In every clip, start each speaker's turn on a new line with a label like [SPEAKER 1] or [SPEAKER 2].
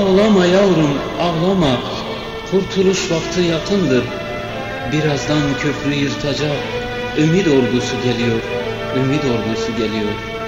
[SPEAKER 1] Ağlama yavrum ağlama. Kurtuluş vakti yakındır. Birazdan köprü yırtacak. Ümit ordusu geliyor Ümit ordusu geliyor.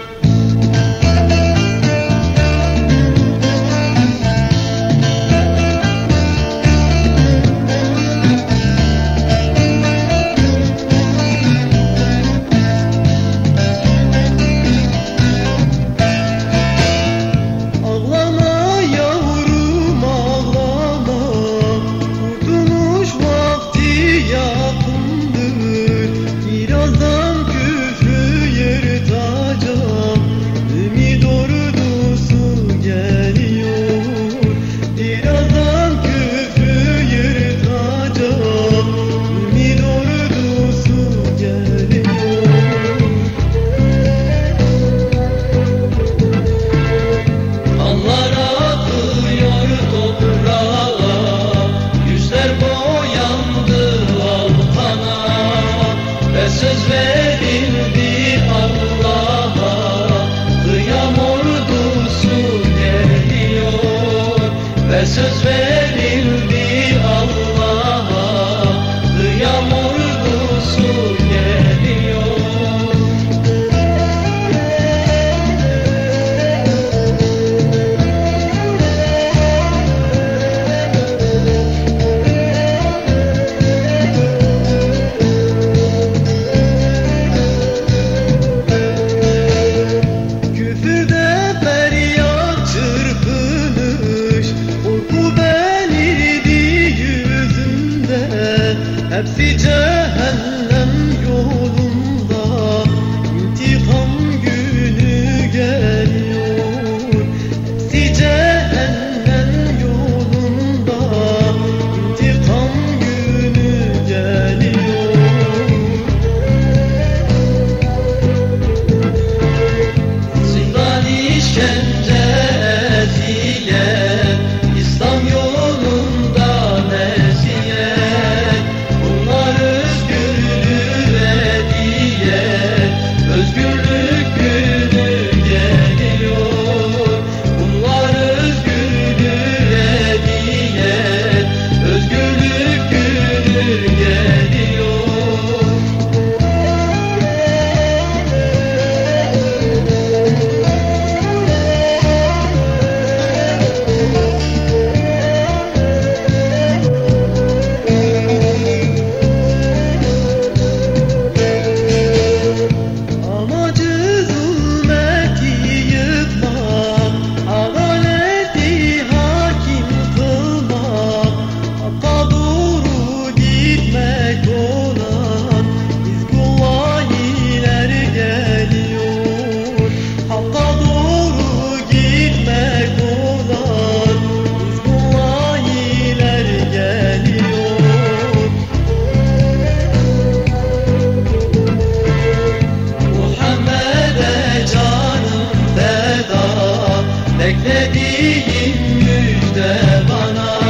[SPEAKER 2] had. Beklediğim müjde bana